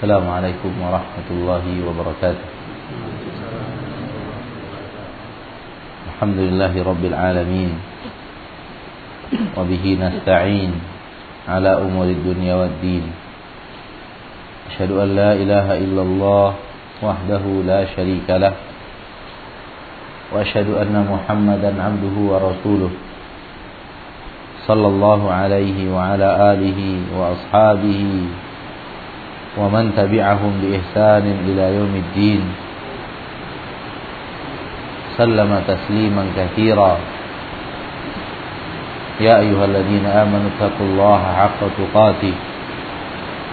السلام عليكم ورحمة الله وبركاته. الحمد لله رب العالمين وبه نستعين على أمور الدنيا والدين. أشهد أن لا إله إلا الله وحده لا شريك له وأشهد أن محمدا عبده ورسوله صلى الله عليه وعلى آله وأصحابه ومن تبعهم بإحسان إلى يوم الدين. سلم تسليما كثيرا. يا أيها الذين آمنوا اتقوا الله حق تقاته.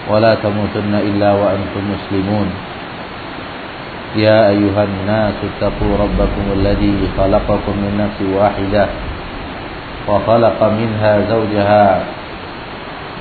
ولا تموتن إلا وأنتم مسلمون. يا أيها الناس اتقوا ربكم الذي خلقكم من نفس واحدة. وخلق منها زوجها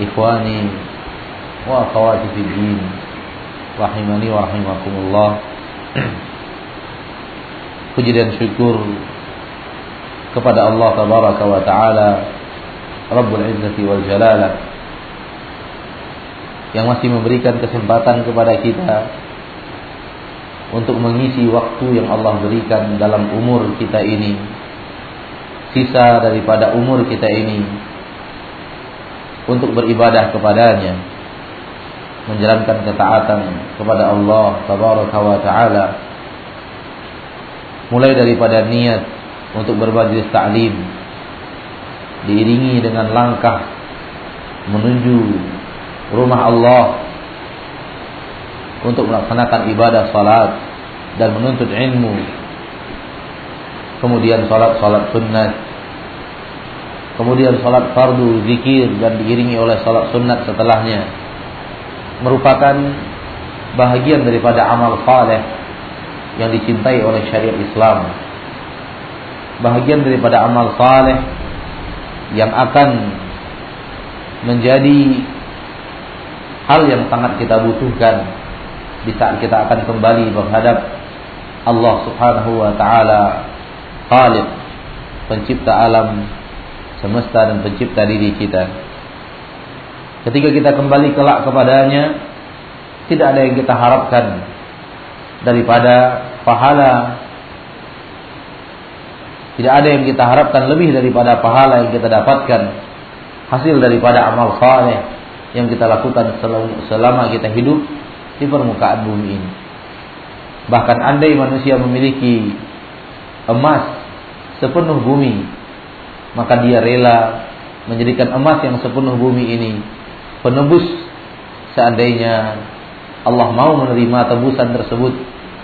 ikhwani wa akhawati fi din rahimani wa rahimakumullah. Puji dan syukur kepada Allah tabaraka wa taala Rabbul Izzati wal Jalala yang masih memberikan kesempatan kepada kita untuk mengisi waktu yang Allah berikan dalam umur kita ini sisa daripada umur kita ini untuk beribadah kepadanya menjalankan ketaatan kepada Allah tabaraka wa taala mulai daripada niat untuk bermajlis ta'lim diiringi dengan langkah menuju rumah Allah untuk melaksanakan ibadah salat dan menuntut ilmu kemudian salat-salat sunnah kemudian salat fardu zikir dan diiringi oleh salat sunnat setelahnya merupakan bahagian daripada amal saleh yang dicintai oleh syariat Islam. Bahagian daripada amal saleh yang akan menjadi hal yang sangat kita butuhkan di saat kita akan kembali menghadap Allah Subhanahu wa taala Khaliq pencipta alam semesta dan pencipta diri kita. Ketika kita kembali kelak kepadanya, tidak ada yang kita harapkan daripada pahala. Tidak ada yang kita harapkan lebih daripada pahala yang kita dapatkan hasil daripada amal saleh yang kita lakukan selama kita hidup di permukaan bumi ini. Bahkan andai manusia memiliki emas sepenuh bumi, maka dia rela menjadikan emas yang sepenuh bumi ini penebus seandainya Allah mau menerima tebusan tersebut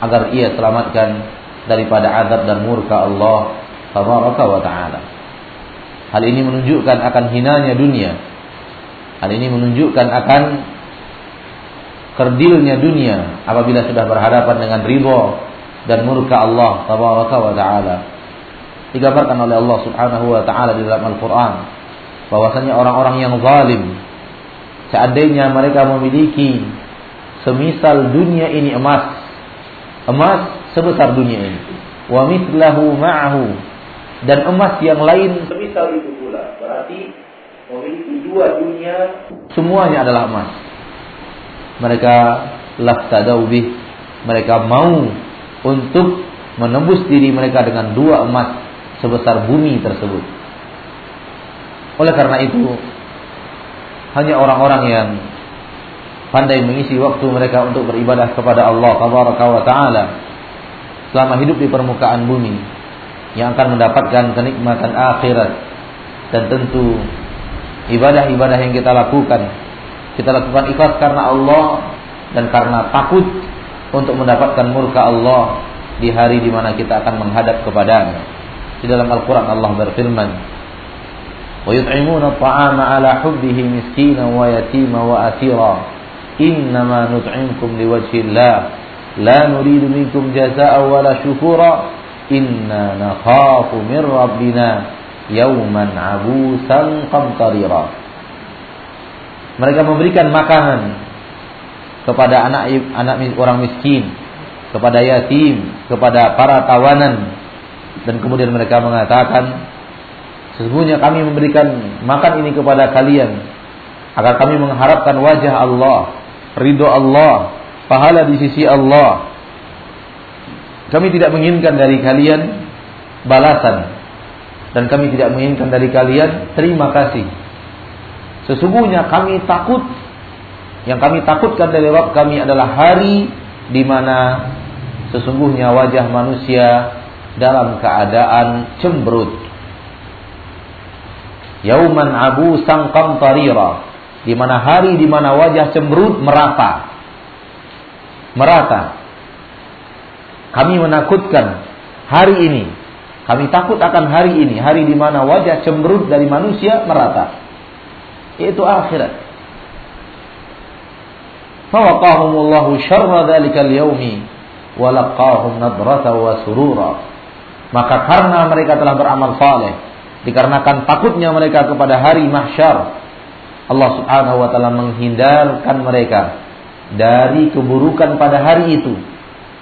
agar ia selamatkan daripada azab dan murka Allah tabaraka wa taala. Hal ini menunjukkan akan hinanya dunia. Hal ini menunjukkan akan kerdilnya dunia apabila sudah berhadapan dengan ridho dan murka Allah tabaraka wa taala. Digambarkan oleh Allah Subhanahu wa taala di dalam Al-Qur'an bahwasanya orang-orang yang zalim seandainya mereka memiliki semisal dunia ini emas emas sebesar dunia ini. Wa mithlahu ma'ahu dan emas yang lain semisal itu pula. Berarti memiliki dua dunia semuanya adalah emas. Mereka laftadau bih mereka mau untuk menembus diri mereka dengan dua emas sebesar bumi tersebut oleh karena itu hanya orang-orang yang pandai mengisi waktu mereka untuk beribadah kepada Allah tabaraka wa taala selama hidup di permukaan bumi yang akan mendapatkan kenikmatan akhirat dan tentu ibadah-ibadah yang kita lakukan kita lakukan ikhlas karena Allah dan karena takut untuk mendapatkan murka Allah di hari di mana kita akan menghadap kepadanya. Di dalam Al-Qur'an Allah berfirman, ويطعمون الطعام على حبه مسكينا ويتيما وأسيرا innama nut'imkum liwajhillah la nuridu minkum jazaa'a wala syukura inna nakhafu min rabbina yauman abusan qamtarira mereka memberikan makanan kepada anak anak orang miskin kepada yatim kepada para tawanan dan kemudian mereka mengatakan sesungguhnya kami memberikan makan ini kepada kalian agar kami mengharapkan wajah Allah, ridho Allah, pahala di sisi Allah. Kami tidak menginginkan dari kalian balasan dan kami tidak menginginkan dari kalian terima kasih. Sesungguhnya kami takut yang kami takutkan dari Rabb kami adalah hari di mana sesungguhnya wajah manusia dalam keadaan cemberut. Yauman abu sangkam tarira. Di mana hari di mana wajah cemberut merata. Merata. Kami menakutkan hari ini. Kami takut akan hari ini, hari di mana wajah cemberut dari manusia merata. Yaitu akhirat. Fawaqahumullahu syarra dhalikal yaumi walaqahum nadrata wa surura. Maka karena mereka telah beramal saleh, dikarenakan takutnya mereka kepada hari mahsyar, Allah Subhanahu wa taala menghindarkan mereka dari keburukan pada hari itu.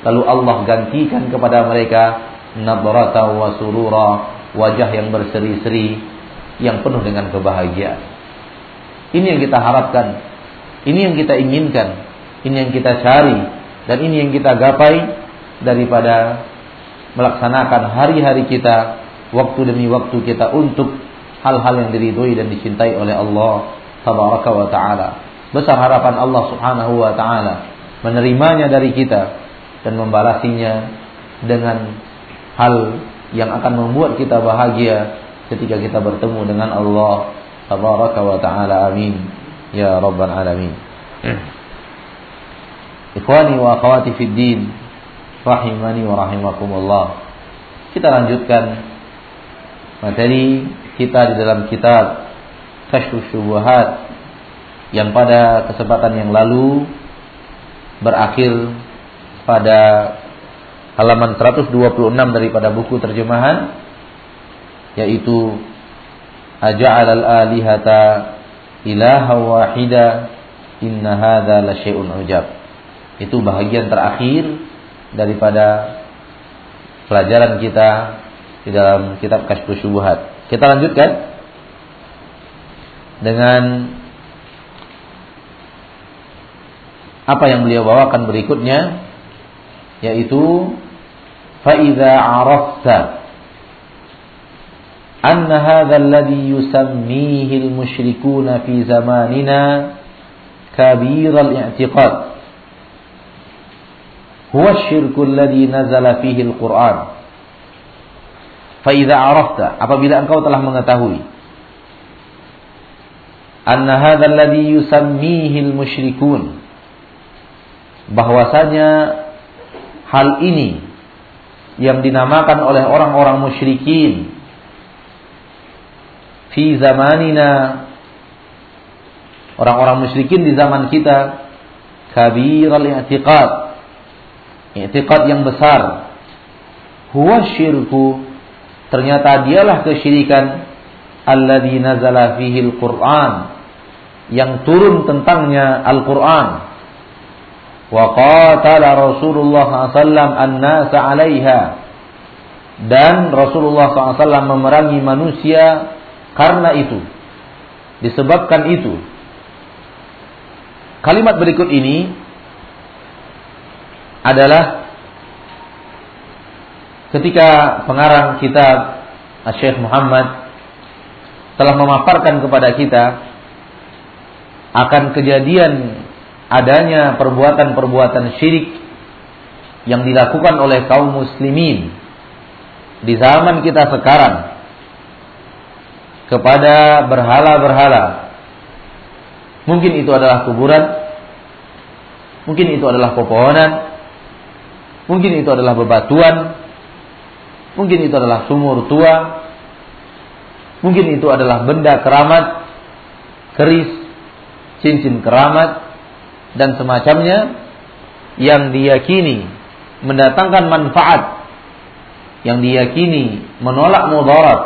Lalu Allah gantikan kepada mereka nadrata wa surura, wajah yang berseri-seri yang penuh dengan kebahagiaan. Ini yang kita harapkan, ini yang kita inginkan, ini yang kita cari dan ini yang kita gapai daripada melaksanakan hari-hari kita, waktu demi waktu kita untuk hal-hal yang diridhoi dan dicintai oleh Allah tabaraka wa taala. Besar harapan Allah Subhanahu wa taala menerimanya dari kita dan membalasinya dengan hal yang akan membuat kita bahagia ketika kita bertemu dengan Allah tabaraka wa taala. Amin. Ya rabbal alamin. Ikhwani wa akhwati fid din rahimani wa rahimakumullah. Kita lanjutkan materi kita di dalam kitab Kashfu Syubuhat yang pada kesempatan yang lalu berakhir pada halaman 126 daripada buku terjemahan yaitu Aja'al al-alihata ilaha wahida inna hadza la syai'un ujab. Itu bahagian terakhir daripada pelajaran kita di dalam kitab Kasyfus Syubhat. Kita lanjutkan dengan apa yang beliau bawakan berikutnya yaitu فَإِذَا عَرَفْتَ أَنَّ هَذَا الَّذِي يُسَمِّيهِ الْمُشْرِكُونَ فِي زَمَانِنَا كَبِيرَ الْإِعْتِقَادِ huwa syirkul ladzi nazala fihi al-Qur'an. Fa idza arafta, apabila engkau telah mengetahui. Anna hadzal ladzi yusammihi al-musyrikun bahwasanya hal ini yang dinamakan oleh orang-orang musyrikin fi zamanina orang-orang musyrikin di zaman kita kabiral i'tiqad i'tiqad yang besar. Huwa syirku. Ternyata dialah kesyirikan alladzi nazala fihi al-Qur'an yang turun tentangnya Al-Qur'an. Wa qatala Rasulullah SAW an-nasa 'alaiha. Dan Rasulullah SAW memerangi manusia karena itu disebabkan itu. Kalimat berikut ini adalah ketika pengarang kitab Syekh Muhammad telah memaparkan kepada kita akan kejadian adanya perbuatan-perbuatan syirik yang dilakukan oleh kaum muslimin di zaman kita sekarang kepada berhala-berhala. Mungkin itu adalah kuburan, mungkin itu adalah pepohonan, Mungkin itu adalah bebatuan, mungkin itu adalah sumur tua, mungkin itu adalah benda keramat, keris, cincin keramat, dan semacamnya yang diyakini mendatangkan manfaat yang diyakini menolak mudarat.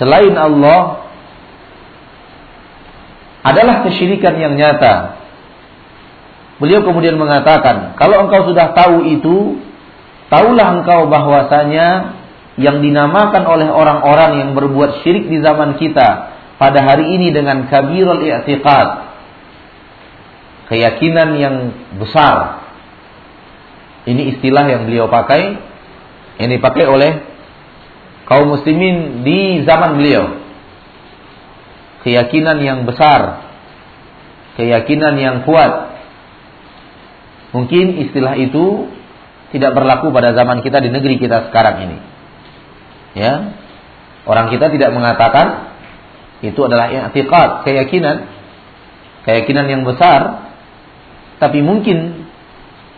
Selain Allah adalah kesyirikan yang nyata. Beliau kemudian mengatakan, kalau engkau sudah tahu itu, tahulah engkau bahwasanya yang dinamakan oleh orang-orang yang berbuat syirik di zaman kita pada hari ini dengan kabirul i'tiqad keyakinan yang besar ini istilah yang beliau pakai yang dipakai oleh kaum muslimin di zaman beliau. Keyakinan yang besar, keyakinan yang kuat. Mungkin istilah itu tidak berlaku pada zaman kita di negeri kita sekarang ini. Ya. Orang kita tidak mengatakan itu adalah i'tiqad, keyakinan. Keyakinan yang besar. Tapi mungkin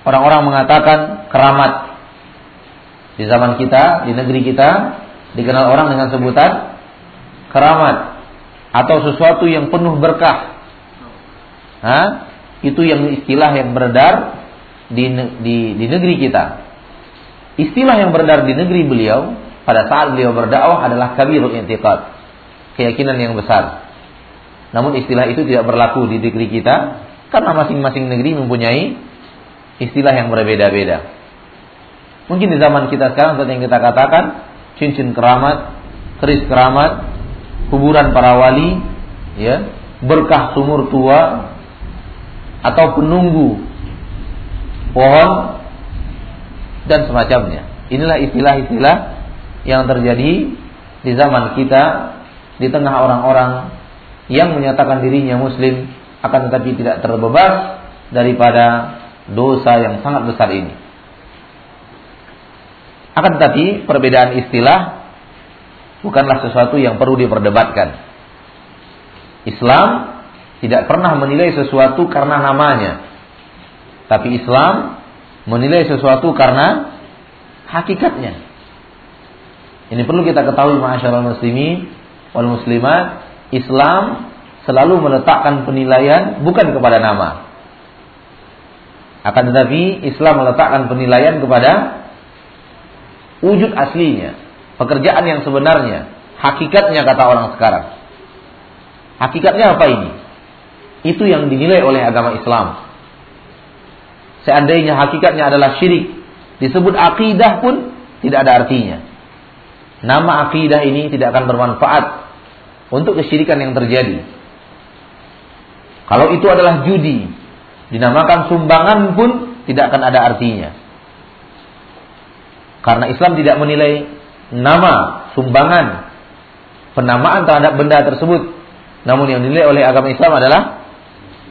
orang-orang mengatakan keramat di zaman kita, di negeri kita dikenal orang dengan sebutan keramat atau sesuatu yang penuh berkah. Hah? Itu yang istilah yang beredar di, di, di negeri kita. Istilah yang beredar di negeri beliau pada saat beliau berdakwah adalah kabirul intiqad. Keyakinan yang besar. Namun istilah itu tidak berlaku di negeri kita karena masing-masing negeri mempunyai istilah yang berbeda-beda. Mungkin di zaman kita sekarang seperti yang kita katakan, cincin keramat, keris keramat, kuburan para wali, ya, berkah sumur tua atau penunggu pohon dan semacamnya. Inilah istilah-istilah yang terjadi di zaman kita di tengah orang-orang yang menyatakan dirinya muslim akan tetapi tidak terbebas daripada dosa yang sangat besar ini. Akan tetapi perbedaan istilah bukanlah sesuatu yang perlu diperdebatkan. Islam tidak pernah menilai sesuatu karena namanya. Tapi Islam menilai sesuatu karena hakikatnya. Ini perlu kita ketahui masyarakat muslimin wal muslimat, Islam selalu meletakkan penilaian bukan kepada nama, akan tetapi Islam meletakkan penilaian kepada wujud aslinya, pekerjaan yang sebenarnya, hakikatnya kata orang sekarang. Hakikatnya apa ini? Itu yang dinilai oleh agama Islam. Seandainya hakikatnya adalah syirik, disebut akidah pun tidak ada artinya. Nama akidah ini tidak akan bermanfaat untuk kesyirikan yang terjadi. Kalau itu adalah judi, dinamakan sumbangan pun tidak akan ada artinya. Karena Islam tidak menilai nama sumbangan penamaan terhadap benda tersebut. Namun yang dinilai oleh agama Islam adalah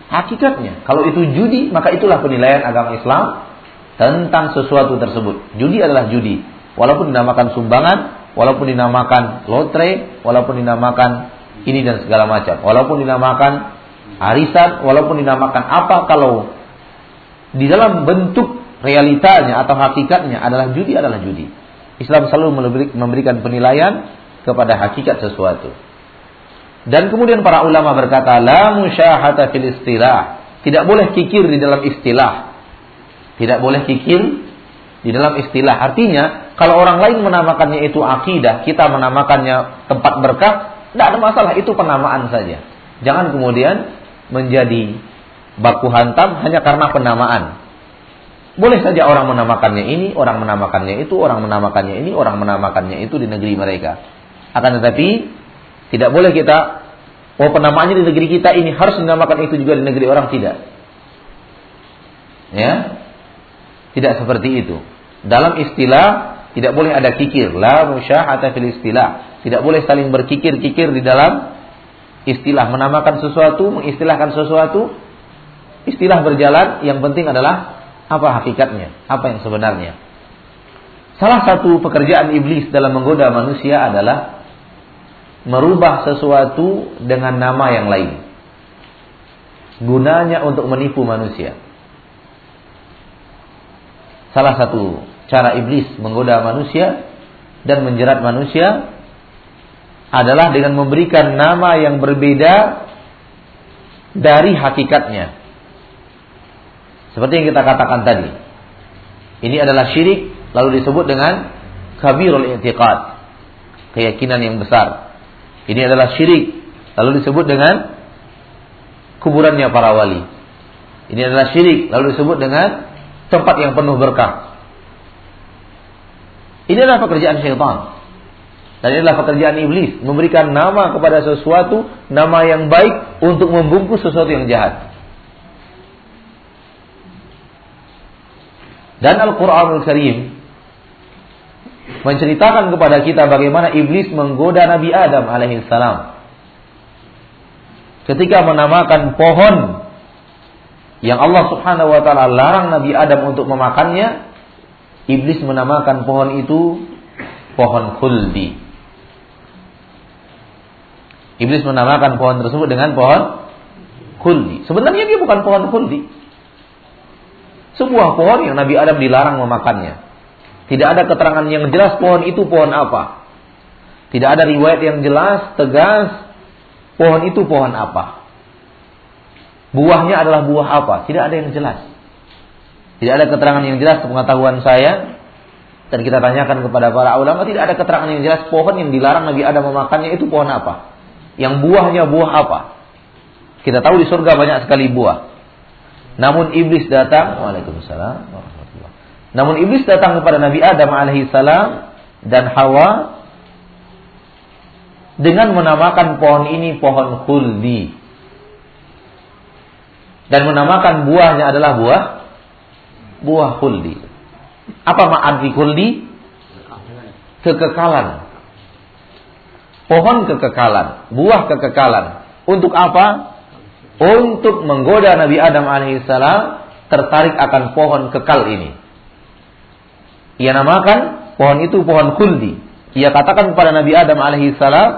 hakikatnya. Kalau itu judi, maka itulah penilaian agama Islam tentang sesuatu tersebut. Judi adalah judi. Walaupun dinamakan sumbangan, walaupun dinamakan lotre, walaupun dinamakan ini dan segala macam. Walaupun dinamakan arisan walaupun dinamakan apa kalau di dalam bentuk realitanya atau hakikatnya adalah judi adalah judi. Islam selalu memberikan penilaian kepada hakikat sesuatu. Dan kemudian para ulama berkata la musyahata fil istilah. Tidak boleh kikir di dalam istilah. Tidak boleh kikir di dalam istilah. Artinya, kalau orang lain menamakannya itu akidah, kita menamakannya tempat berkah, tidak ada masalah, itu penamaan saja. Jangan kemudian menjadi baku hantam hanya karena penamaan. Boleh saja orang menamakannya ini, orang menamakannya itu, orang menamakannya ini, orang menamakannya itu di negeri mereka. Akan tetapi tidak boleh kita oh penamaannya di negeri kita ini harus dinamakan itu juga di negeri orang tidak. Ya. Tidak seperti itu. Dalam istilah tidak boleh ada kikir, la musyahata fil istilah. Tidak boleh saling berkikir-kikir di dalam istilah menamakan sesuatu, mengistilahkan sesuatu, istilah berjalan, yang penting adalah apa hakikatnya, apa yang sebenarnya. Salah satu pekerjaan iblis dalam menggoda manusia adalah merubah sesuatu dengan nama yang lain. Gunanya untuk menipu manusia. Salah satu cara iblis menggoda manusia dan menjerat manusia adalah dengan memberikan nama yang berbeda dari hakikatnya. Seperti yang kita katakan tadi. Ini adalah syirik lalu disebut dengan kabirul i'tiqad. Keyakinan yang besar. Ini adalah syirik lalu disebut dengan kuburannya para wali. Ini adalah syirik lalu disebut dengan tempat yang penuh berkah. Ini adalah pekerjaan syaitan. Dan ini adalah pekerjaan iblis. Memberikan nama kepada sesuatu, nama yang baik untuk membungkus sesuatu yang jahat. Dan Al-Quranul Karim menceritakan kepada kita bagaimana iblis menggoda Nabi Adam alaihissalam. Ketika menamakan pohon yang Allah Subhanahu wa taala larang Nabi Adam untuk memakannya, iblis menamakan pohon itu pohon khuldi. Iblis menamakan pohon tersebut dengan pohon khuldi. Sebenarnya dia bukan pohon khuldi. Sebuah pohon yang Nabi Adam dilarang memakannya. Tidak ada keterangan yang jelas pohon itu pohon apa. Tidak ada riwayat yang jelas, tegas, pohon itu pohon apa. Buahnya adalah buah apa. Tidak ada yang jelas. Tidak ada keterangan yang jelas pengetahuan saya. Dan kita tanyakan kepada para ulama, tidak ada keterangan yang jelas pohon yang dilarang Nabi Adam memakannya itu pohon apa. Yang buahnya buah apa. Kita tahu di surga banyak sekali buah. Namun iblis datang, Waalaikumsalam. Namun iblis datang kepada Nabi Adam alaihissalam dan Hawa dengan menamakan pohon ini pohon khuldi. Dan menamakan buahnya adalah buah buah khuldi. Apa makna khuldi? Kekekalan. Pohon kekekalan, buah kekekalan. Untuk apa? untuk menggoda Nabi Adam alaihissalam tertarik akan pohon kekal ini. Ia namakan pohon itu pohon kuldi. Ia katakan kepada Nabi Adam alaihissalam,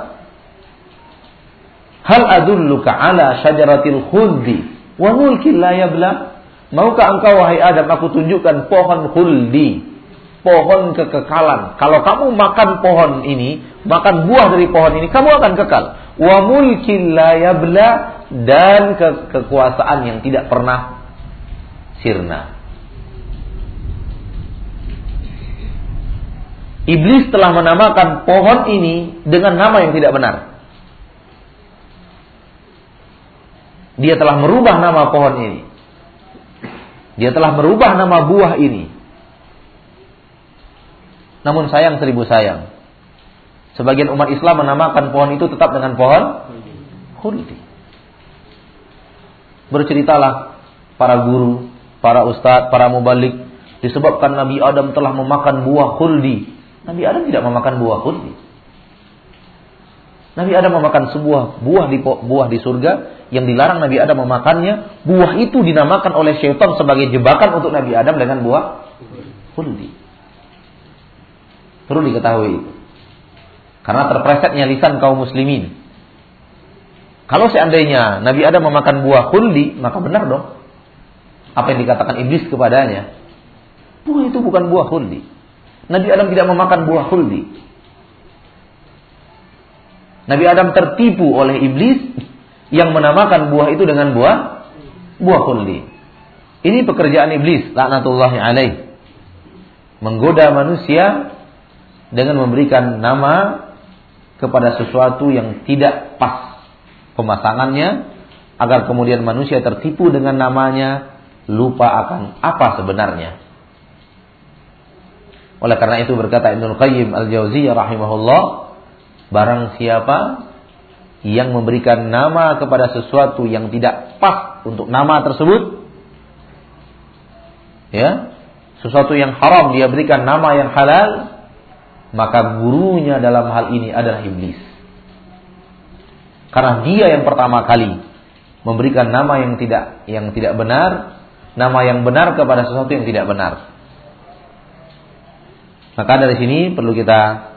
Hal adulluka ala syajaratil khuldi wa mulkin la yabla? Maukah engkau wahai Adam aku tunjukkan pohon khuldi, pohon kekekalan. Kalau kamu makan pohon ini, makan buah dari pohon ini, kamu akan kekal. Wa mulkin la yabla dan ke kekuasaan yang tidak pernah sirna. Iblis telah menamakan pohon ini dengan nama yang tidak benar. Dia telah merubah nama pohon ini. Dia telah merubah nama buah ini. Namun sayang seribu sayang. Sebagian umat Islam menamakan pohon itu tetap dengan pohon khuldi. Berceritalah para guru, para ustadz, para mubalik disebabkan Nabi Adam telah memakan buah khuldi. Nabi Adam tidak memakan buah khuldi. Nabi Adam memakan sebuah buah di buah di surga yang dilarang Nabi Adam memakannya. Buah itu dinamakan oleh syaitan sebagai jebakan untuk Nabi Adam dengan buah khuldi. Perlu diketahui itu. Karena terpresetnya lisan kaum muslimin kalau seandainya Nabi Adam memakan buah khuldi, maka benar dong. Apa yang dikatakan iblis kepadanya. Buah itu bukan buah khuldi. Nabi Adam tidak memakan buah khuldi. Nabi Adam tertipu oleh iblis yang menamakan buah itu dengan buah buah khuldi. Ini pekerjaan iblis, laknatullahi alaih. Menggoda manusia dengan memberikan nama kepada sesuatu yang tidak pas pemasangannya agar kemudian manusia tertipu dengan namanya lupa akan apa sebenarnya. Oleh karena itu berkata Ibnu Qayyim Al-Jauziyah rahimahullah, barang siapa yang memberikan nama kepada sesuatu yang tidak pas untuk nama tersebut ya, sesuatu yang haram dia berikan nama yang halal, maka gurunya dalam hal ini adalah iblis. Karena dia yang pertama kali memberikan nama yang tidak yang tidak benar, nama yang benar kepada sesuatu yang tidak benar. Maka dari sini perlu kita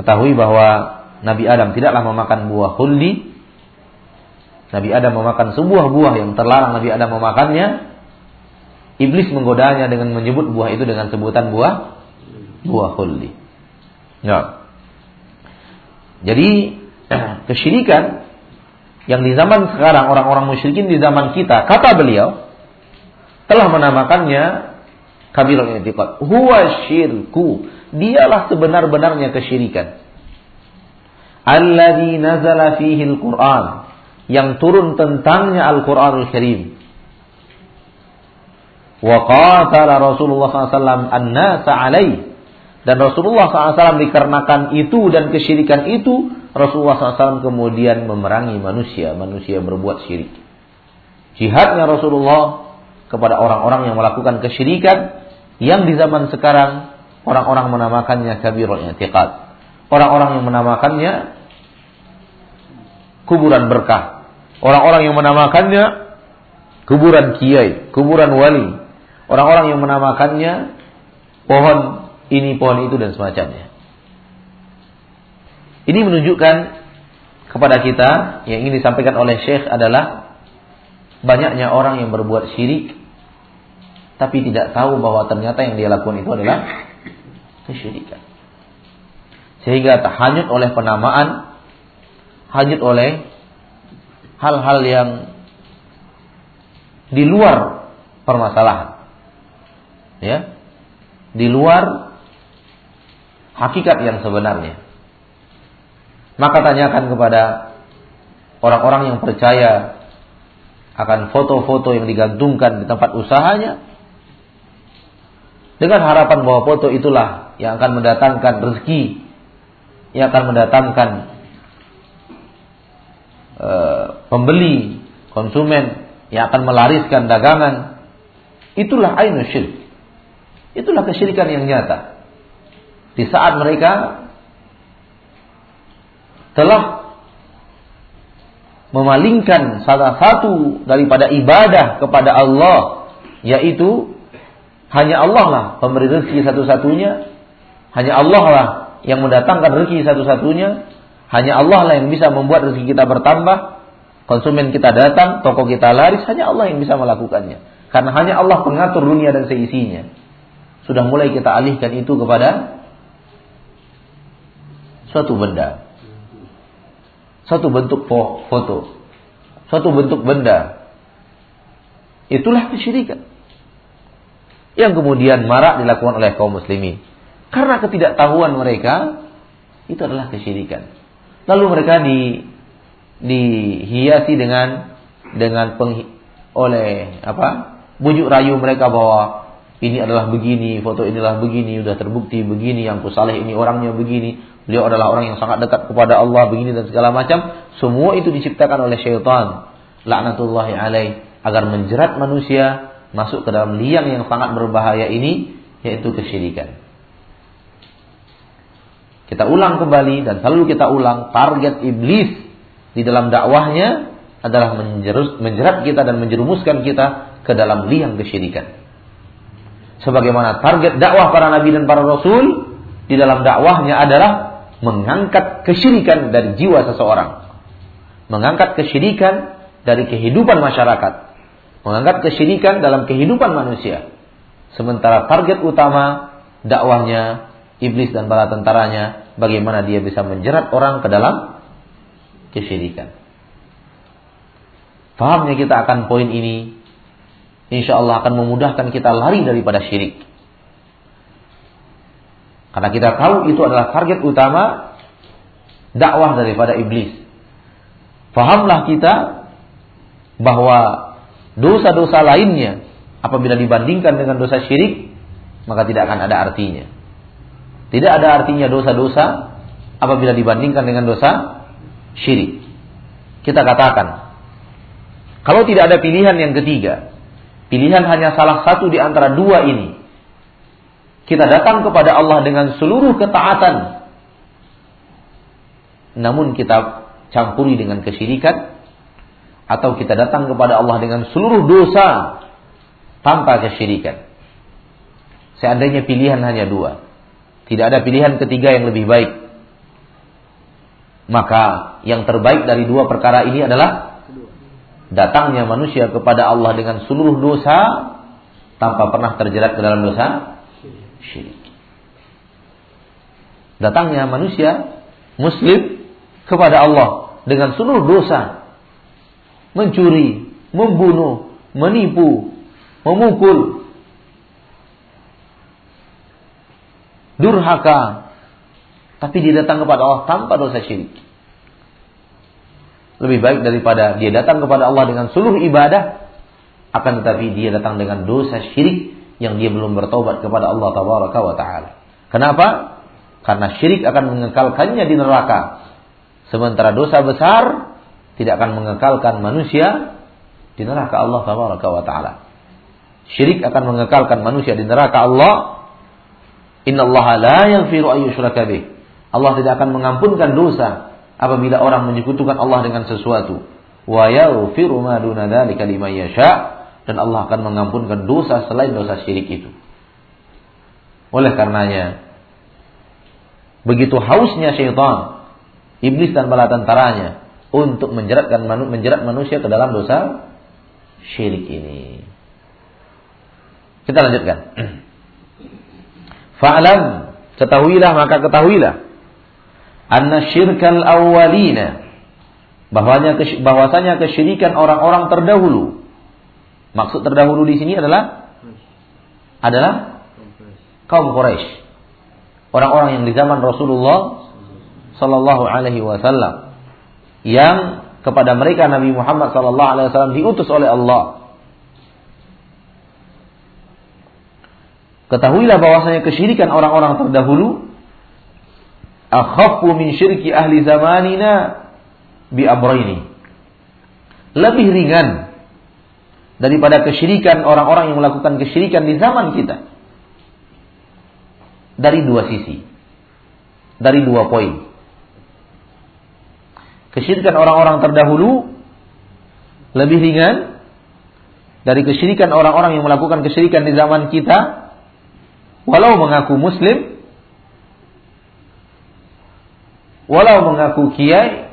ketahui bahwa Nabi Adam tidaklah memakan buah huldi. Nabi Adam memakan sebuah buah yang terlarang Nabi Adam memakannya. Iblis menggodanya dengan menyebut buah itu dengan sebutan buah buah huldi. Ya. Jadi kesyirikan yang di zaman sekarang orang-orang musyrikin di zaman kita kata beliau telah menamakannya kabirul i'tiqad. Huwa syirku. Dialah sebenar-benarnya kesyirikan. Alladzi nazala fihi al-Qur'an. Yang turun tentangnya Al-Qur'anul Karim. Wa qatala Rasulullah SAW an-nasa. Dan Rasulullah SAW dikarenakan itu dan kesyirikan itu, Rasulullah SAW kemudian memerangi manusia. Manusia berbuat syirik. Jihadnya Rasulullah kepada orang-orang yang melakukan kesyirikan yang di zaman sekarang orang-orang menamakannya kabirul i'tiqad. Orang-orang yang menamakannya kuburan berkah. Orang-orang yang menamakannya kuburan kiai, kuburan wali. Orang-orang yang menamakannya pohon ini, pohon itu dan semacamnya. Ini menunjukkan kepada kita yang ingin disampaikan oleh Syekh adalah banyaknya orang yang berbuat syirik tapi tidak tahu bahwa ternyata yang dia lakukan itu adalah kesyirikan. Sehingga tak hanyut oleh penamaan, hanyut oleh hal-hal yang di luar permasalahan. Ya. Di luar hakikat yang sebenarnya. Maka tanyakan kepada orang-orang yang percaya akan foto-foto yang digantungkan di tempat usahanya dengan harapan bahwa foto itulah yang akan mendatangkan rezeki, yang akan mendatangkan e, pembeli, konsumen, yang akan melariskan dagangan. Itulah ainu syirik. Itulah kesyirikan yang nyata. Di saat mereka telah memalingkan salah satu daripada ibadah kepada Allah, yaitu hanya Allah lah pemberi rezeki satu-satunya. Hanya Allah lah yang mendatangkan rezeki satu-satunya. Hanya Allah lah yang bisa membuat rezeki kita bertambah. Konsumen kita datang, toko kita laris. Hanya Allah yang bisa melakukannya. Karena hanya Allah pengatur dunia dan seisinya. Sudah mulai kita alihkan itu kepada suatu benda. Suatu bentuk foto. Suatu bentuk benda. Itulah kesyirikan yang kemudian marak dilakukan oleh kaum muslimin. Karena ketidaktahuan mereka itu adalah kesyirikan. Lalu mereka di dihiasi dengan dengan peng, oleh apa? bujuk rayu mereka bahwa ini adalah begini, foto inilah begini, sudah terbukti begini, yang kusaleh ini orangnya begini, beliau adalah orang yang sangat dekat kepada Allah begini dan segala macam. Semua itu diciptakan oleh syaitan. Laknatullahi alaih agar menjerat manusia masuk ke dalam liang yang sangat berbahaya ini yaitu kesyirikan. Kita ulang kembali dan selalu kita ulang target iblis di dalam dakwahnya adalah menjerat kita dan menjerumuskan kita ke dalam liang kesyirikan. Sebagaimana target dakwah para nabi dan para rasul di dalam dakwahnya adalah mengangkat kesyirikan dari jiwa seseorang. Mengangkat kesyirikan dari kehidupan masyarakat mengangkat kesyirikan dalam kehidupan manusia. Sementara target utama dakwahnya iblis dan bala tentaranya bagaimana dia bisa menjerat orang ke dalam kesyirikan. Fahamnya kita akan poin ini insya Allah akan memudahkan kita lari daripada syirik. Karena kita tahu itu adalah target utama dakwah daripada iblis. Fahamlah kita bahwa dosa-dosa lainnya apabila dibandingkan dengan dosa syirik maka tidak akan ada artinya. Tidak ada artinya dosa-dosa apabila dibandingkan dengan dosa syirik. Kita katakan kalau tidak ada pilihan yang ketiga, pilihan hanya salah satu di antara dua ini. Kita datang kepada Allah dengan seluruh ketaatan. Namun kita campuri dengan kesyirikan, atau kita datang kepada Allah dengan seluruh dosa tanpa kesyirikan. Seandainya pilihan hanya dua, tidak ada pilihan ketiga yang lebih baik. Maka yang terbaik dari dua perkara ini adalah datangnya manusia kepada Allah dengan seluruh dosa tanpa pernah terjerat ke dalam dosa syirik. Datangnya manusia muslim kepada Allah dengan seluruh dosa mencuri, membunuh, menipu, memukul, durhaka, tapi dia datang kepada Allah tanpa dosa syirik. Lebih baik daripada dia datang kepada Allah dengan seluruh ibadah, akan tetapi dia datang dengan dosa syirik yang dia belum bertobat kepada Allah Tabaraka wa Ta'ala. Kenapa? Karena syirik akan mengekalkannya di neraka. Sementara dosa besar tidak akan mengekalkan manusia di neraka Allah Tabaraka wa Ta'ala. Syirik akan mengekalkan manusia di neraka Allah. Inna Allah la yaghfiru bih. Allah tidak akan mengampunkan dosa apabila orang menyekutukan Allah dengan sesuatu. Wa yaghfiru ma duna dzalika liman yasha dan Allah akan mengampunkan dosa selain dosa syirik itu. Oleh karenanya begitu hausnya syaitan, iblis dan bala tentaranya untuk menjeratkan menjerat manusia ke dalam dosa syirik ini. Kita lanjutkan. Fa'lam, ketahuilah maka ketahuilah anna syirkal awwalina bahwanya bahwasanya kesyirikan orang-orang terdahulu. Maksud terdahulu di sini adalah adalah kaum Quraisy. Orang-orang yang di zaman Rasulullah sallallahu alaihi wasallam yang kepada mereka Nabi Muhammad sallallahu alaihi wasallam diutus oleh Allah. Ketahuilah bahwasanya kesyirikan orang-orang terdahulu akhafu min syirki ahli zamanina bi amrayni. Lebih ringan daripada kesyirikan orang-orang yang melakukan kesyirikan di zaman kita. Dari dua sisi. Dari dua poin. Kesyirikan orang-orang terdahulu lebih ringan dari kesyirikan orang-orang yang melakukan kesyirikan di zaman kita walau mengaku muslim walau mengaku kiai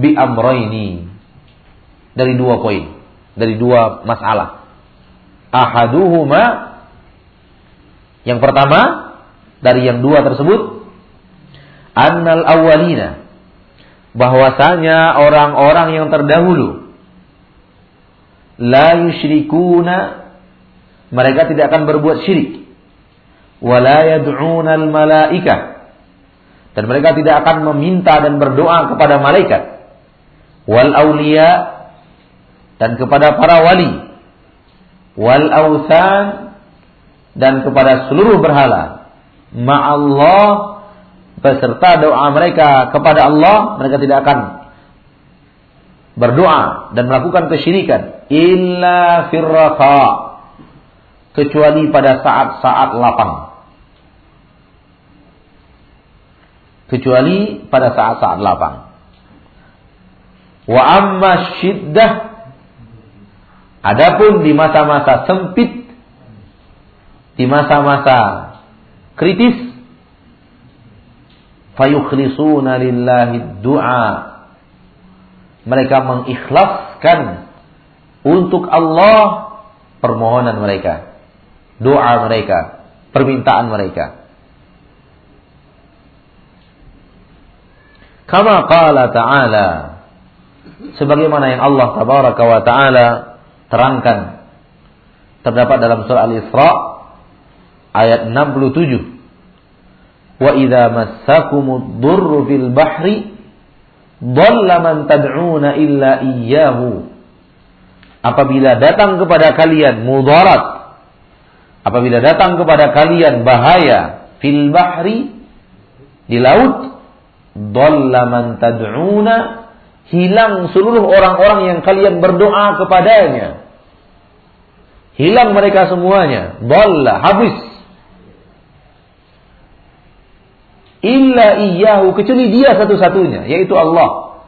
bi amroini dari dua poin, dari dua masalah. Ahaduhuma yang pertama dari yang dua tersebut annal awalina bahwasanya orang-orang yang terdahulu. La yusyrikuna mereka tidak akan berbuat syirik. Wala yad'unal malaika. Dan mereka tidak akan meminta dan berdoa kepada malaikat. Wal aulia dan kepada para wali. Wal dan kepada seluruh berhala. Ma'allah beserta doa mereka kepada Allah mereka tidak akan berdoa dan melakukan kesyirikan. Illa firraqa. Kecuali pada saat-saat lapang. Kecuali pada saat-saat lapang. Wa amma syiddah. Adapun di masa-masa sempit di masa-masa kritis fayukhlisuna lillahi du'a mereka mengikhlaskan untuk Allah permohonan mereka doa mereka permintaan mereka Kama qala ta'ala. Sebagaimana yang Allah tabaraka wa ta'ala terangkan. Terdapat dalam surah Al-Isra ayat 67. Wa idza massakumud durru fil bahri dhalla man tad'una illa iyyahu. Apabila datang kepada kalian mudarat, apabila datang kepada kalian bahaya fil bahri di laut Dhalla man tad'una hilang seluruh orang-orang yang kalian berdoa kepadanya. Hilang mereka semuanya. Dhalla habis. Illa iyyahu kecuali dia satu-satunya yaitu Allah.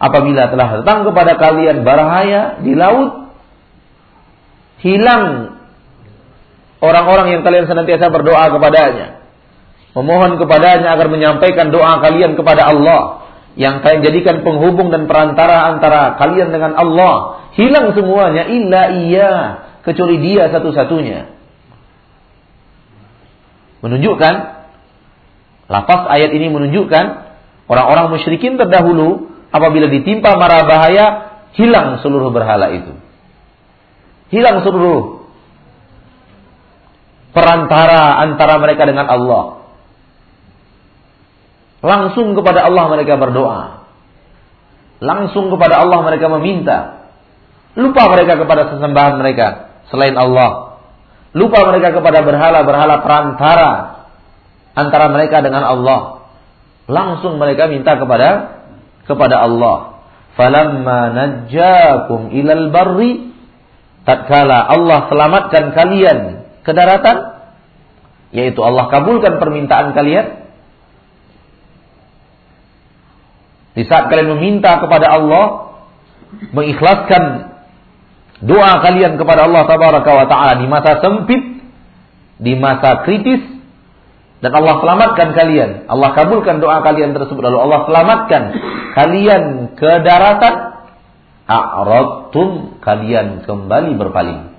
Apabila telah datang kepada kalian bahaya di laut hilang orang-orang yang kalian senantiasa berdoa kepadanya. Memohon kepadanya agar menyampaikan doa kalian kepada Allah yang kalian jadikan penghubung dan perantara antara kalian dengan Allah. Hilang semuanya illa iya kecuali dia satu-satunya menunjukkan lafaz ayat ini menunjukkan orang-orang musyrikin terdahulu apabila ditimpa mara bahaya, hilang seluruh berhala itu. Hilang seluruh perantara antara mereka dengan Allah. Langsung kepada Allah mereka berdoa. Langsung kepada Allah mereka meminta. Lupa mereka kepada sesembahan mereka selain Allah. Lupa mereka kepada berhala-berhala perantara antara mereka dengan Allah. Langsung mereka minta kepada kepada Allah. Falamma najjakum ilal barri tatkala Allah selamatkan kalian ke daratan yaitu Allah kabulkan permintaan kalian di saat kalian meminta kepada Allah mengikhlaskan doa kalian kepada Allah tabaraka wa taala di masa sempit, di masa kritis dan Allah selamatkan kalian. Allah kabulkan doa kalian tersebut lalu Allah selamatkan kalian ke daratan. A'radtum kalian kembali berpaling.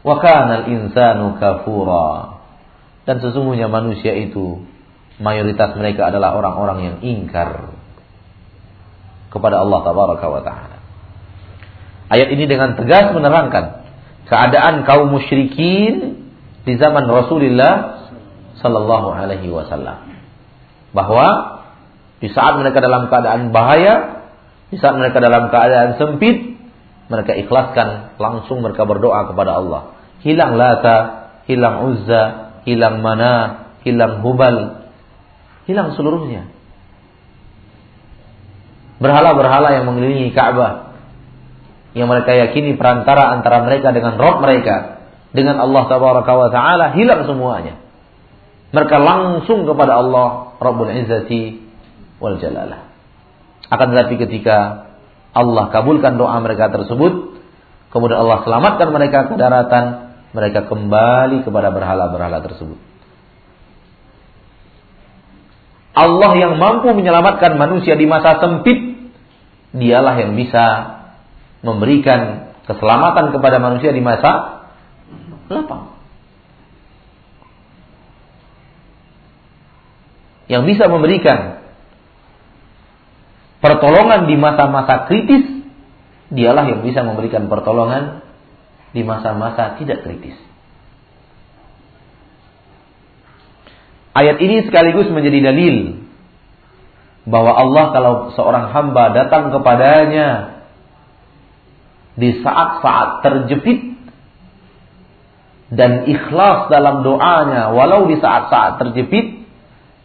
Wa al-insanu kafura. Dan sesungguhnya manusia itu mayoritas mereka adalah orang-orang yang ingkar kepada Allah tabaraka wa taala. Ayat ini dengan tegas menerangkan keadaan kaum musyrikin di zaman Rasulullah sallallahu alaihi wasallam. Bahwa di saat mereka dalam keadaan bahaya, di saat mereka dalam keadaan sempit, mereka ikhlaskan langsung mereka berdoa kepada Allah. Hilang Lata, hilang Uzza, hilang Mana, hilang Hubal, hilang seluruhnya. Berhala-berhala yang mengelilingi Ka'bah yang mereka yakini perantara antara mereka dengan Rob mereka dengan Allah tabaraka wa taala hilang semuanya. Mereka langsung kepada Allah Rabbul Izzati wal Jalalah. Akan tetapi ketika Allah kabulkan doa mereka tersebut, kemudian Allah selamatkan mereka ke daratan, mereka kembali kepada berhala-berhala tersebut. Allah yang mampu menyelamatkan manusia di masa sempit, dialah yang bisa memberikan keselamatan kepada manusia di masa lapang. Yang bisa memberikan pertolongan di masa-masa kritis, dialah yang bisa memberikan pertolongan di masa-masa tidak kritis. Ayat ini sekaligus menjadi dalil bahwa Allah kalau seorang hamba datang kepadanya di saat-saat terjepit dan ikhlas dalam doanya walau di saat-saat terjepit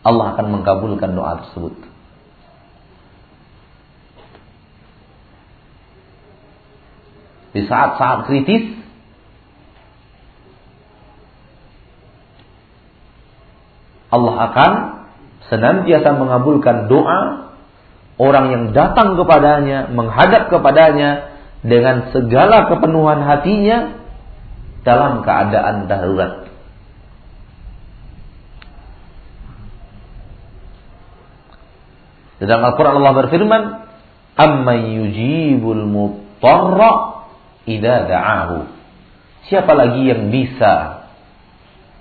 Allah akan mengabulkan doa tersebut. Di saat-saat kritis Allah akan senantiasa mengabulkan doa orang yang datang kepadanya, menghadap kepadanya dengan segala kepenuhan hatinya dalam keadaan darurat. Dalam Al-Quran Allah berfirman, "Amma yujibul mutarra idza da'ahu." Siapa lagi yang bisa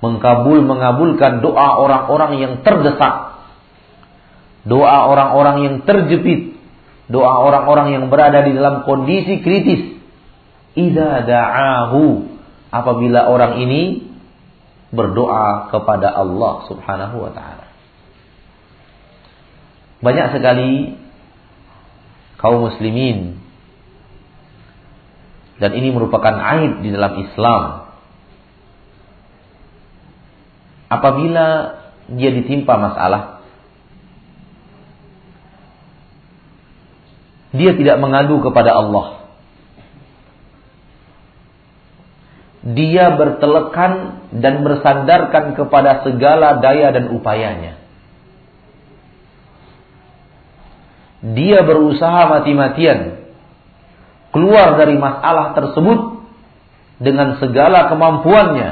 mengkabul mengabulkan doa orang-orang yang terdesak, doa orang-orang yang terjepit, doa orang-orang yang berada di dalam kondisi kritis. Idza da'ahu apabila orang ini berdoa kepada Allah Subhanahu wa taala. Banyak sekali kaum muslimin dan ini merupakan aib di dalam Islam. Apabila dia ditimpa masalah Dia tidak mengadu kepada Allah. Dia bertelekan dan bersandarkan kepada segala daya dan upayanya. Dia berusaha mati-matian keluar dari masalah tersebut dengan segala kemampuannya,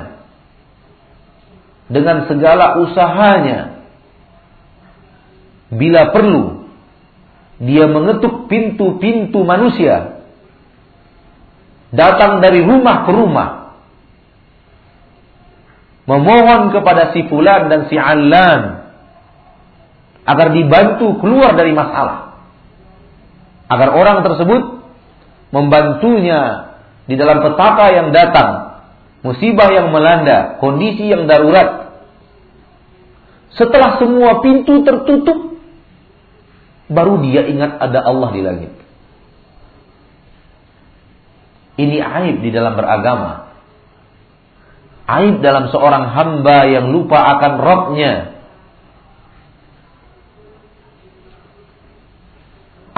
dengan segala usahanya. Bila perlu, dia mengetuk pintu-pintu manusia. Datang dari rumah ke rumah. Memohon kepada si fulan dan si alan. Agar dibantu keluar dari masalah. Agar orang tersebut membantunya di dalam petaka yang datang, musibah yang melanda, kondisi yang darurat. Setelah semua pintu tertutup, baru dia ingat ada Allah di langit. Ini aib di dalam beragama. Aib dalam seorang hamba yang lupa akan Robnya.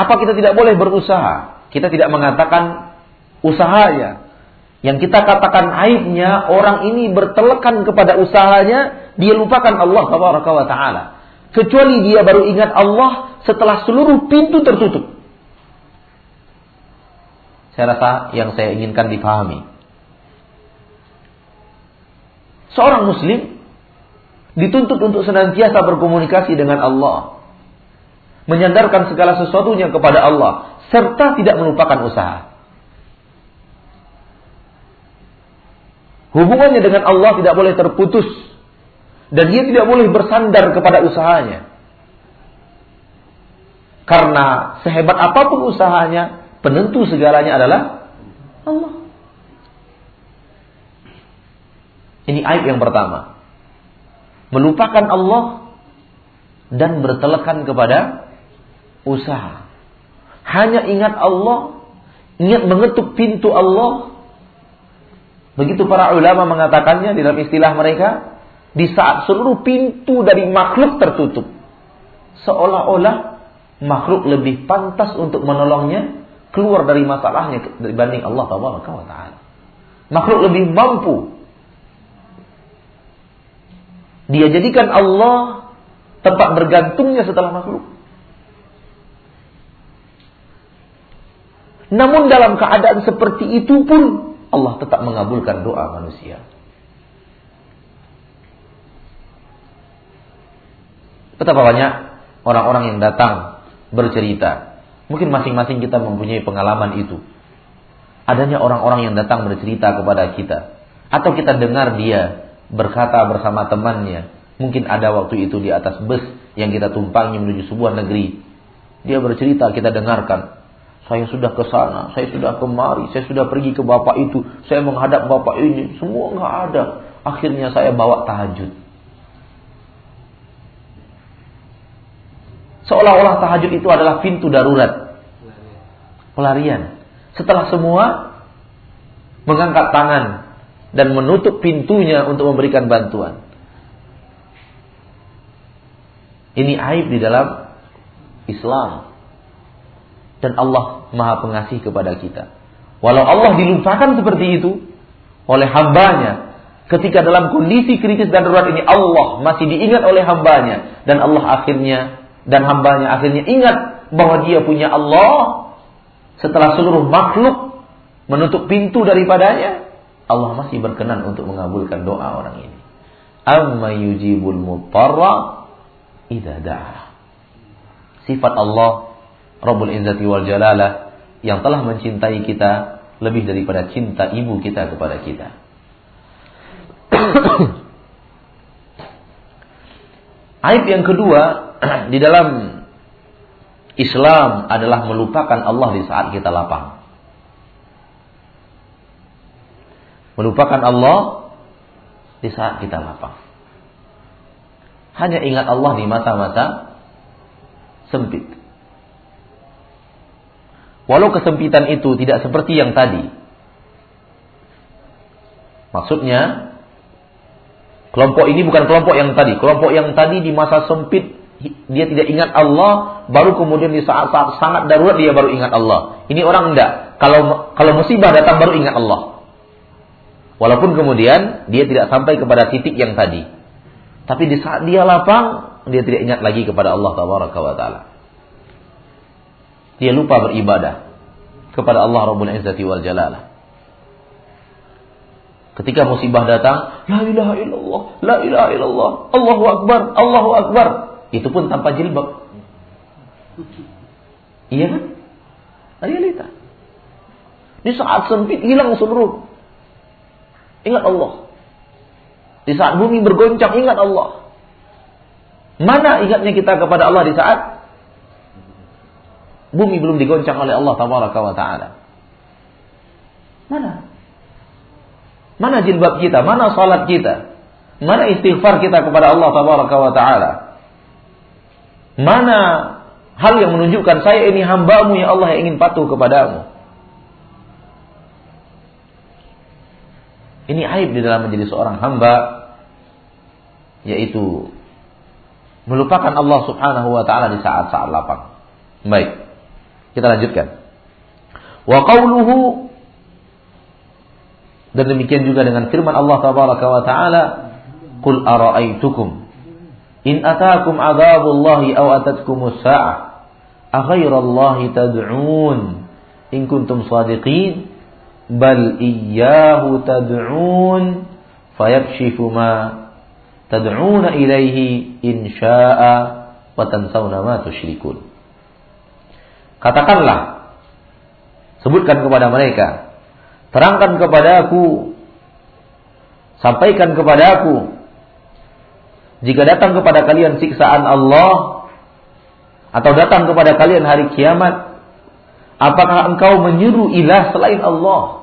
Apa kita tidak boleh berusaha? Kita tidak mengatakan usahanya. Yang kita katakan aibnya, orang ini bertelekan kepada usahanya, dia lupakan Allah wa ta'ala. Kecuali dia baru ingat Allah setelah seluruh pintu tertutup. Saya rasa yang saya inginkan dipahami. Seorang muslim dituntut untuk senantiasa berkomunikasi dengan Allah. Menyandarkan segala sesuatunya kepada Allah. Serta tidak melupakan usaha. Hubungannya dengan Allah tidak boleh terputus. Dan dia tidak boleh bersandar kepada usahanya. Karena sehebat apa pun usahanya, penentu segalanya adalah Allah. Ini aib yang pertama. Melupakan Allah dan bertelekan kepada usaha. Hanya ingat Allah, ingat mengetuk pintu Allah. Begitu para ulama mengatakannya di dalam istilah mereka, di saat seluruh pintu dari makhluk tertutup. Seolah-olah makhluk lebih pantas untuk menolongnya keluar dari masalahnya dibanding Allah Taala. Makhluk lebih mampu. Dia jadikan Allah tempat bergantungnya setelah makhluk. Namun dalam keadaan seperti itu pun Allah tetap mengabulkan doa manusia. Betapa banyak orang-orang yang datang bercerita Mungkin masing-masing kita mempunyai pengalaman itu. Adanya orang-orang yang datang bercerita kepada kita. Atau kita dengar dia berkata bersama temannya. Mungkin ada waktu itu di atas bus yang kita tumpangi menuju sebuah negeri. Dia bercerita, kita dengarkan. Saya sudah ke sana, saya sudah kemari, saya sudah pergi ke bapak itu, saya menghadap bapak ini, semua nggak ada. Akhirnya saya bawa tahajud. Seolah-olah tahajud itu adalah pintu darurat. Pelarian. Setelah semua mengangkat tangan dan menutup pintunya untuk memberikan bantuan. Ini aib di dalam Islam. Dan Allah maha pengasih kepada kita. Walau Allah dilupakan seperti itu oleh hambanya. Ketika dalam kondisi kritis dan darurat ini Allah masih diingat oleh hambanya. Dan Allah akhirnya dan hambanya akhirnya ingat bahwa dia punya Allah. Setelah seluruh makhluk menutup pintu daripadanya Allah masih berkenan untuk mengabulkan doa orang ini. Amma yujibul mutarra idza da'a. Sifat Allah Rabbul Izzati wal Jalalah yang telah mencintai kita lebih daripada cinta ibu kita kepada kita. Aib yang kedua di dalam Islam adalah melupakan Allah di saat kita lapang. Melupakan Allah di saat kita lapang. Hanya ingat Allah di masa-masa sempit. Walau kesempitan itu tidak seperti yang tadi. Maksudnya, kelompok ini bukan kelompok yang tadi. Kelompok yang tadi di masa sempit dia tidak ingat Allah, baru kemudian di saat-saat sangat darurat dia baru ingat Allah. Ini orang enggak. Kalau kalau musibah datang baru ingat Allah. Walaupun kemudian dia tidak sampai kepada titik yang tadi. Tapi di saat dia lapang, dia tidak ingat lagi kepada Allah taala. Dia lupa beribadah kepada Allah Rabbul Izzati wal Jalalah. Ketika musibah datang, la ilaha illallah, la ilaha illallah, Allahu akbar, Allahu akbar. Itu pun tanpa jilbab. Iya kan? Realita. Di saat sempit hilang seluruh. Ingat Allah. Di saat bumi bergoncang ingat Allah. Mana ingatnya kita kepada Allah di saat bumi belum digoncang oleh Allah Taala. Mana? Mana jilbab kita? Mana salat kita? Mana istighfar kita kepada Allah Taala? Mana hal yang menunjukkan saya ini hambamu ya Allah yang ingin patuh kepadamu? Ini aib di dalam menjadi seorang hamba yaitu melupakan Allah Subhanahu wa taala di saat-saat lapang. Baik. Kita lanjutkan. Wa qauluhu dan demikian juga dengan firman Allah tabaraka wa taala, "Qul ara'aitukum in ataakum 'adzabullahi aw atatkumus sa'ah, aghairallahi tad'un in kuntum shadiqin?" bal iyyahu tad'un fayakshifu ma tad'una ilaihi in syaa'a wa tansawna ma tusyrikun. Katakanlah sebutkan kepada mereka terangkan kepadaku sampaikan kepadaku jika datang kepada kalian siksaan Allah atau datang kepada kalian hari kiamat apakah engkau menyeru ilah selain Allah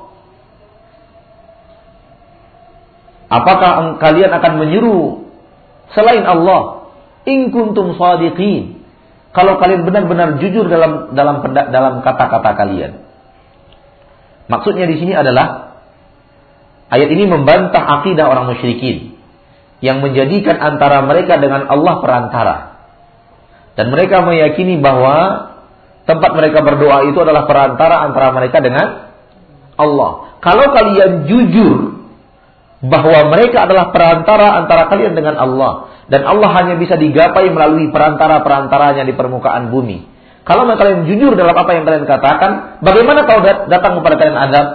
Apakah kalian akan menyeru selain Allah? In kuntum sadiqin. Kalau kalian benar-benar jujur dalam dalam dalam kata-kata kalian. Maksudnya di sini adalah ayat ini membantah akidah orang musyrikin yang menjadikan antara mereka dengan Allah perantara. Dan mereka meyakini bahwa tempat mereka berdoa itu adalah perantara antara mereka dengan Allah. Kalau kalian jujur bahwa mereka adalah perantara antara kalian dengan Allah dan Allah hanya bisa digapai melalui perantara-perantaranya di permukaan bumi. Kalau kalian jujur dalam apa yang kalian katakan, bagaimana kalau datang kepada kalian azab?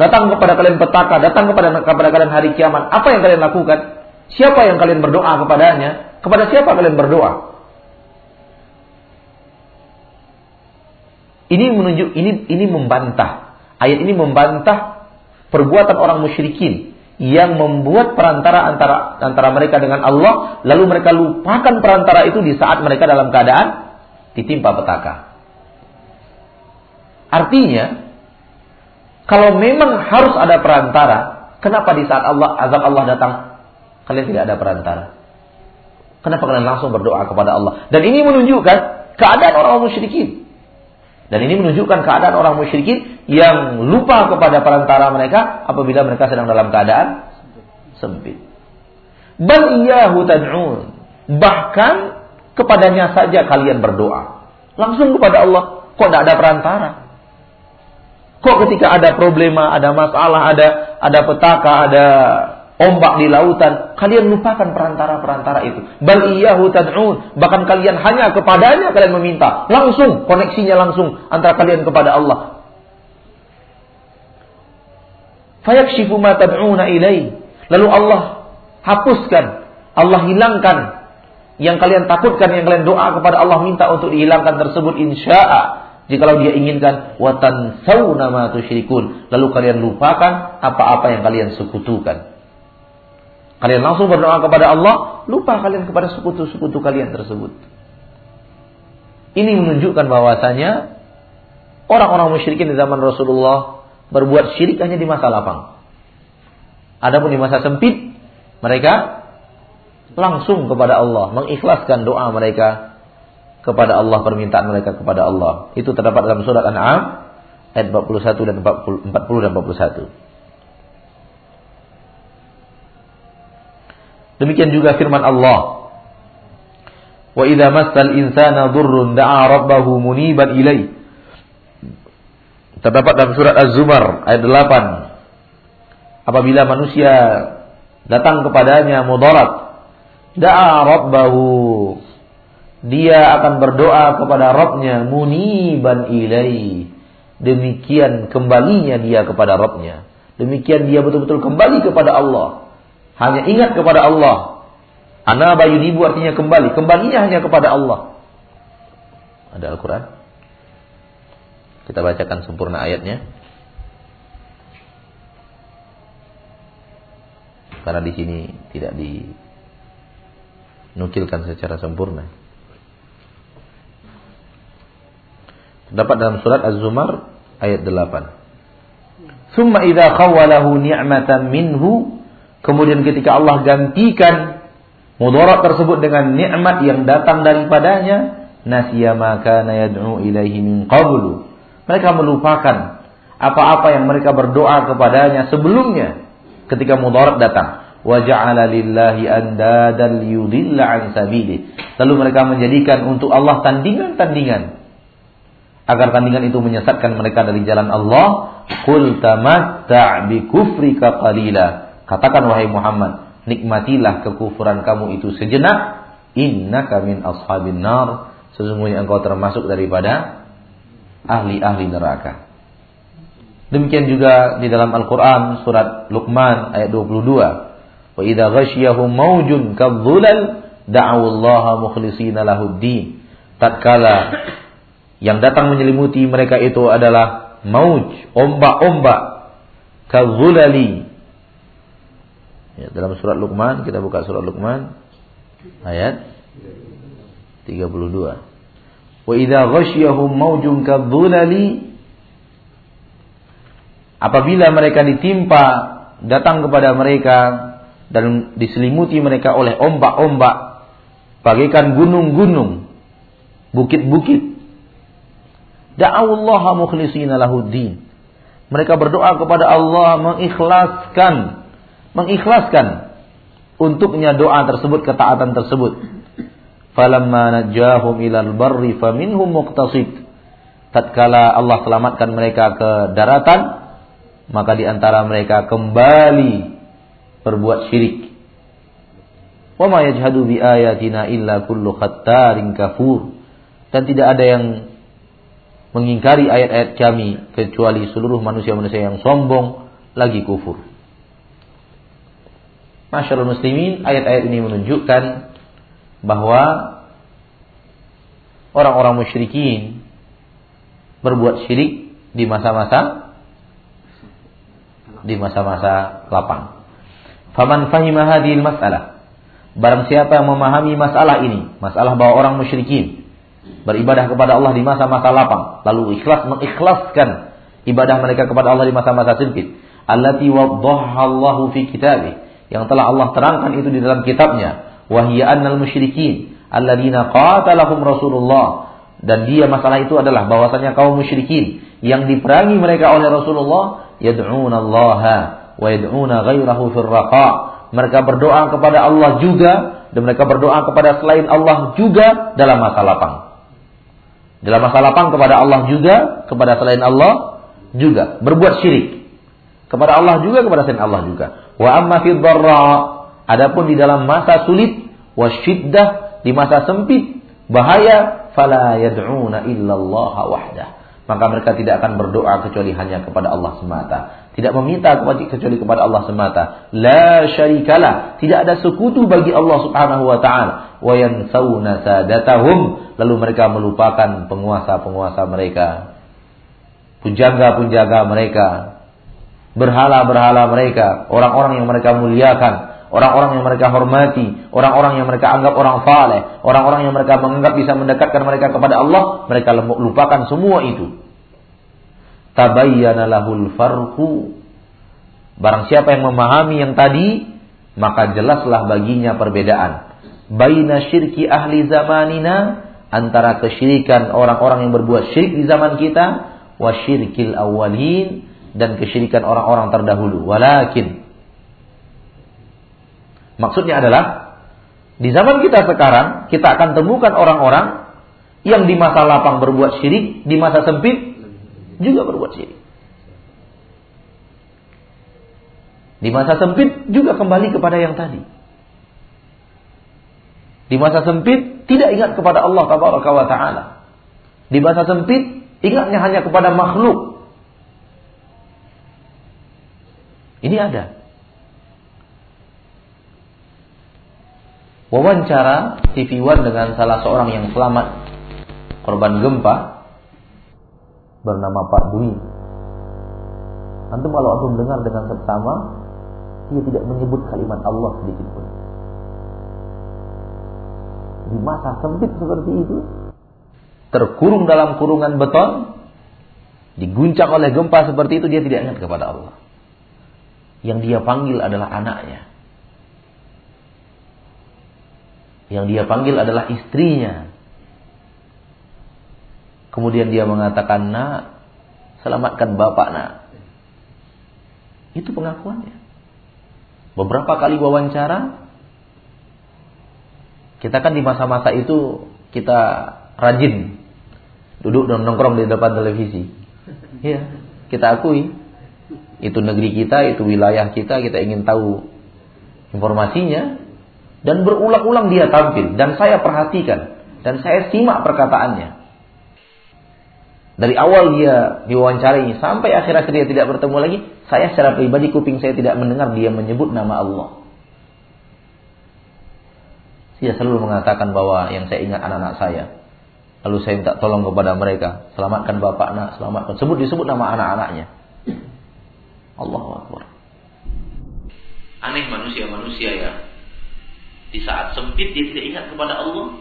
Datang kepada kalian petaka, datang kepada kepada kalian hari kiamat, apa yang kalian lakukan? Siapa yang kalian berdoa kepadanya? Kepada siapa kalian berdoa? Ini menunjuk ini ini membantah. Ayat ini membantah perbuatan orang musyrikin yang membuat perantara antara antara mereka dengan Allah lalu mereka lupakan perantara itu di saat mereka dalam keadaan ditimpa petaka. Artinya kalau memang harus ada perantara, kenapa di saat Allah azab Allah datang kalian tidak ada perantara? Kenapa kalian langsung berdoa kepada Allah? Dan ini menunjukkan keadaan orang musyrikin. Dan ini menunjukkan keadaan orang musyrikin yang lupa kepada perantara mereka apabila mereka sedang dalam keadaan sempit. Bal iyyahu tad'un. Bahkan kepadanya saja kalian berdoa. Langsung kepada Allah. Kok tidak ada perantara? Kok ketika ada problema, ada masalah, ada ada petaka, ada ombak di lautan, kalian lupakan perantara-perantara itu. Bal iyyahu tad'un, bahkan kalian hanya kepadanya kalian meminta. Langsung koneksinya langsung antara kalian kepada Allah. Fayakshifu ma tad'una ilai. Lalu Allah hapuskan, Allah hilangkan yang kalian takutkan, yang kalian doa kepada Allah minta untuk dihilangkan tersebut insya'a. Jikalau dia inginkan watan sauna ma tusyrikun, lalu kalian lupakan apa-apa yang kalian sekutukan. Kalian langsung berdoa kepada Allah, lupa kalian kepada sekutu-sekutu kalian tersebut. Ini menunjukkan bahwasanya orang-orang musyrikin di zaman Rasulullah berbuat syirik hanya di masa lapang. Adapun di masa sempit, mereka langsung kepada Allah, mengikhlaskan doa mereka kepada Allah, permintaan mereka kepada Allah. Itu terdapat dalam surat An'am ayat 41 dan 40, 40 dan 41. Demikian juga firman Allah. Wa idza massal insana dhurrun da'a rabbahu muniban ilai. Terdapat dalam surat Az-Zumar ayat 8. Apabila manusia datang kepadanya mudarat, da'a rabbahu dia akan berdoa kepada Rabbnya muniban ilai. Demikian kembalinya dia kepada Rabbnya. Demikian dia betul-betul kembali kepada Allah. Hanya ingat kepada Allah. Ana bayunibu artinya kembali. Kembalinya hanya kepada Allah. Ada Al-Quran. Kita bacakan sempurna ayatnya. Karena di sini tidak dinukilkan secara sempurna. Dapat dalam surat Az-Zumar ayat 8. Summa idza khawwalahu ni'matan minhu kemudian ketika Allah gantikan mudarat tersebut dengan nikmat yang datang daripadanya nasiya ma kana yad'u ilaihi min qablu. Mereka melupakan apa-apa yang mereka berdoa kepadanya sebelumnya ketika mudarat datang. Wa ja'ala lillahi andadan liyudilla an sabili. Lalu mereka menjadikan untuk Allah tandingan-tandingan agar tandingan itu menyesatkan mereka dari jalan Allah. Qul tamatta' bi kufrika qalila. Katakan wahai Muhammad nikmatilah kekufuran kamu itu sejenak. Innaka min ashabin nar. Sesungguhnya engkau termasuk daripada ahli-ahli neraka. Demikian juga di dalam Al-Qur'an surat Luqman ayat 22 wa idza ghasyiyahum maujun kadzulal da'u Allah mukhlishina lahud-din. Tatkala yang datang menyelimuti mereka itu adalah mauj, ombak-ombak, kazulali. Ya, dalam surat Luqman, kita buka surat Luqman ayat 32. Wa idza ghasyiyahum maujun kadzulali Apabila mereka ditimpa datang kepada mereka dan diselimuti mereka oleh ombak-ombak bagaikan gunung-gunung, bukit-bukit Da'awullaha mukhlisina lahuddin. Mereka berdoa kepada Allah mengikhlaskan mengikhlaskan untuknya doa tersebut, ketaatan tersebut. Falamma najahum ilal barri faminhum muqtasid. Tatkala Allah selamatkan mereka ke daratan, maka di antara mereka kembali berbuat syirik. Wa ma yajhadu bi ayatina illa kullu khattarin kafur. Dan tidak ada yang mengingkari ayat-ayat kami kecuali seluruh manusia-manusia yang sombong lagi kufur. Masyaallah muslimin, ayat-ayat ini menunjukkan bahwa orang-orang musyrikin berbuat syirik di masa-masa di masa-masa lapang. Faman fahimah hadhil masalah. Barang siapa yang memahami masalah ini, masalah bahwa orang musyrikin beribadah kepada Allah di masa-masa lapang, lalu ikhlas mengikhlaskan ibadah mereka kepada Allah di masa-masa sempit. Allati waddaha Allahu fi kitabih, yang telah Allah terangkan itu di dalam kitabnya. Wahia annal musyrikin. Alladzina qatalahum Rasulullah. Dan dia masalah itu adalah bahwasanya kaum musyrikin yang diperangi mereka oleh Rasulullah yad'una Allah wa yad'una ghairahu raqa. Mereka berdoa kepada Allah juga dan mereka berdoa kepada selain Allah juga dalam masa lapang dalam masa lapang kepada Allah juga, kepada selain Allah juga. Berbuat syirik. Kepada Allah juga, kepada selain Allah juga. Wa amma fi. Adapun di dalam masa sulit, wa syiddah, di masa sempit, bahaya, fala yad'una illallah wahdah. Maka mereka tidak akan berdoa kecuali hanya kepada Allah semata tidak meminta kecuali kepada Allah semata. La syarikalah, tidak ada sekutu bagi Allah Subhanahu wa taala. Wa yansawna sadatahum, lalu mereka melupakan penguasa-penguasa mereka. Punjaga-punjaga mereka, berhala-berhala mereka, orang-orang yang mereka muliakan, orang-orang yang mereka hormati, orang-orang yang mereka anggap orang saleh, orang-orang yang mereka menganggap bisa mendekatkan mereka kepada Allah, mereka lupakan semua itu tabayyana lahul farqu. Barang siapa yang memahami yang tadi maka jelaslah baginya perbedaan. Baina syirki ahli zamanina antara kesyirikan orang-orang yang berbuat syirik di zaman kita wa syirkil awwalin dan kesyirikan orang-orang terdahulu. Walakin. Maksudnya adalah di zaman kita sekarang kita akan temukan orang-orang yang di masa lapang berbuat syirik, di masa sempit juga berbuat syirik. Di masa sempit juga kembali kepada yang tadi. Di masa sempit tidak ingat kepada Allah wa taala. Di masa sempit ingatnya hanya kepada makhluk. Ini ada. Wawancara TV One dengan salah seorang yang selamat korban gempa bernama Pak Dwi. Antum kalau antum dengar dengan seksama, dia tidak menyebut kalimat Allah sedikit pun. Di masa sempit seperti itu, terkurung dalam kurungan beton, diguncang oleh gempa seperti itu dia tidak ingat kepada Allah. Yang dia panggil adalah anaknya. Yang dia panggil adalah istrinya. Kemudian dia mengatakan, nak, selamatkan bapak nak. Itu pengakuannya. Beberapa kali wawancara, kita kan di masa-masa itu kita rajin duduk dan nongkrong di depan televisi. Ya, kita akui itu negeri kita, itu wilayah kita, kita ingin tahu informasinya dan berulang-ulang dia tampil dan saya perhatikan dan saya simak perkataannya. Dari awal dia diwawancari sampai akhir akhir dia tidak bertemu lagi, saya secara pribadi kuping saya tidak mendengar dia menyebut nama Allah. Dia selalu mengatakan bahwa yang saya ingat anak-anak saya. Lalu saya minta tolong kepada mereka, selamatkan bapak anak, selamatkan. Sebut disebut nama anak-anaknya. Allah Akbar. Aneh manusia-manusia ya. Di saat sempit dia tidak ingat kepada Allah.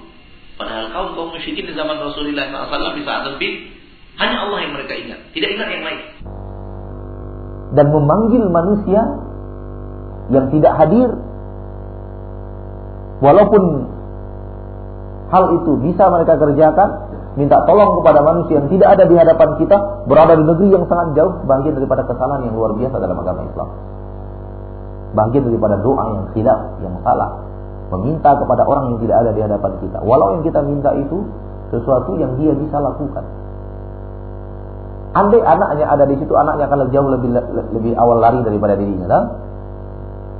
Padahal kaum kaum musyrikin di zaman Rasulullah SAW di saat sempit hanya Allah yang mereka ingat, tidak ingat yang lain. Dan memanggil manusia yang tidak hadir. Walaupun hal itu bisa mereka kerjakan minta tolong kepada manusia yang tidak ada di hadapan kita berada di negeri yang sangat jauh bagian daripada kesalahan yang luar biasa dalam agama Islam. Bagian daripada doa yang khilaf yang salah. Meminta kepada orang yang tidak ada di hadapan kita. Walau yang kita minta itu sesuatu yang dia bisa lakukan andai anaknya ada di situ anaknya akan jauh lebih lebih awal lari daripada dirinya kan?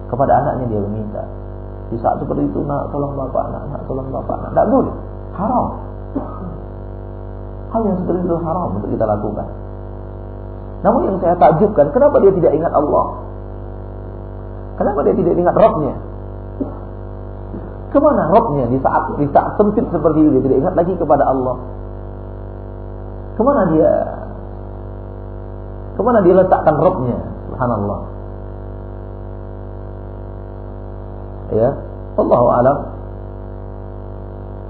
kepada anaknya dia meminta. Di saat seperti itu nak tolong bapak nak nak tolong bapak nak. Tidak boleh. Haram. Hal yang seperti itu haram untuk kita lakukan. Namun yang saya takjubkan kenapa dia tidak ingat Allah? Kenapa dia tidak ingat Rabbnya? Ke mana Rabbnya di saat di saat sempit seperti itu dia tidak ingat lagi kepada Allah? Ke mana dia ke mana dia letakkan Rabbnya? Subhanallah. Ya Allah alam.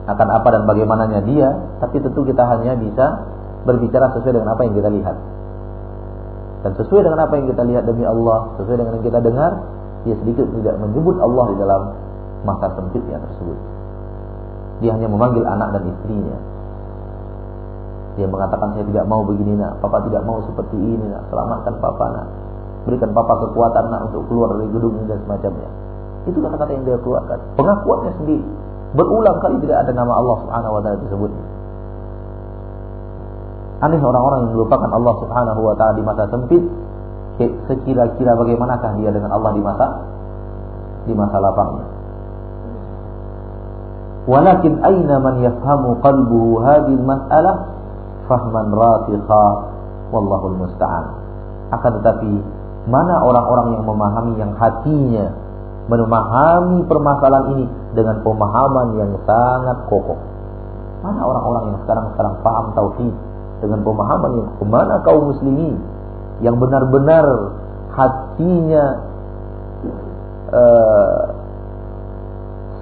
Akan apa dan bagaimananya dia tapi tentu kita hanya bisa berbicara sesuai dengan apa yang kita lihat. Dan sesuai dengan apa yang kita lihat demi Allah sesuai dengan yang kita dengar dia sedikit tidak menyebut Allah di dalam masa sempitnya tersebut. Dia hanya memanggil anak dan istrinya dia mengatakan saya tidak mau begini nak papa tidak mau seperti ini nak selamatkan papa nak berikan papa kekuatan nak untuk keluar dari gedung ini dan semacamnya itu kata-kata yang dia keluarkan. Pengakuannya sendiri. Berulang kali tidak ada nama Allah Subhanahu wa taala disebut. Aneh orang-orang yang melupakan Allah Subhanahu wa taala di masa sempit. Sekira-kira bagaimanakah dia dengan Allah di masa di masa lapangnya. Walakin aina man yafhamu qalbuhu hadhihi al-mas'alah fahman rasikha wallahu musta'an. Akan tetapi mana orang-orang yang memahami yang hatinya memahami permasalahan ini dengan pemahaman yang sangat kokoh. Mana orang-orang yang sekarang-sekarang paham tauhid dengan pemahaman yang ke mana kaum muslimin yang benar-benar hatinya uh,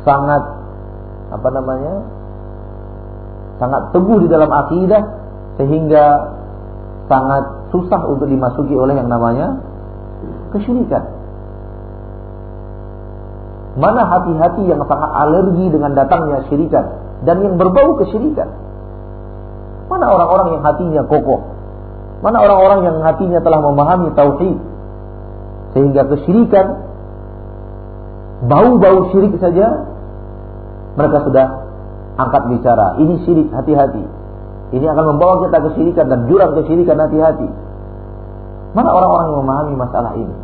sangat apa namanya sangat teguh di dalam akidah sehingga sangat susah untuk dimasuki oleh yang namanya kesyirikan. Mana hati-hati yang sangat alergi dengan datangnya syirikan dan yang berbau kesyirikan? Mana orang-orang yang hatinya kokoh? Mana orang-orang yang hatinya telah memahami tauhid sehingga kesyirikan bau-bau syirik saja mereka sudah angkat bicara. Ini syirik, hati-hati. Ini akan membawa kita kesyirikan dan jurang kesyirikan hati-hati. Mana orang-orang yang memahami masalah ini?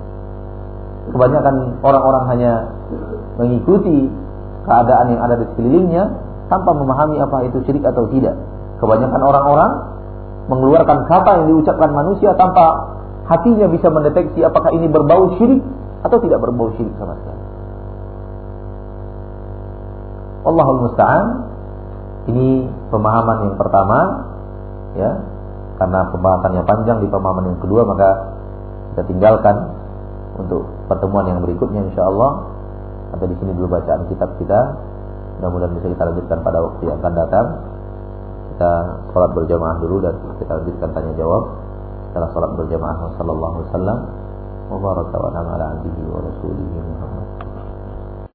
Kebanyakan orang-orang hanya mengikuti keadaan yang ada di sekelilingnya tanpa memahami apa itu syirik atau tidak. Kebanyakan orang-orang mengeluarkan kata yang diucapkan manusia tanpa hatinya bisa mendeteksi apakah ini berbau syirik atau tidak berbau syirik sama sekali. Allahul musta'an. Ini pemahaman yang pertama ya. Karena pembahasannya panjang di pemahaman yang kedua maka kita tinggalkan untuk pertemuan yang berikutnya insyaallah Sampai di sini dulu bacaan kitab kita. Mudah-mudahan bisa kita lanjutkan pada waktu yang akan datang. kita sholat berjamaah dulu dan kita lanjutkan tanya jawab setelah sholat berjamaah sallallahu alaihi wasallam wa baraka wa ala alihi wa rasulihi Muhammad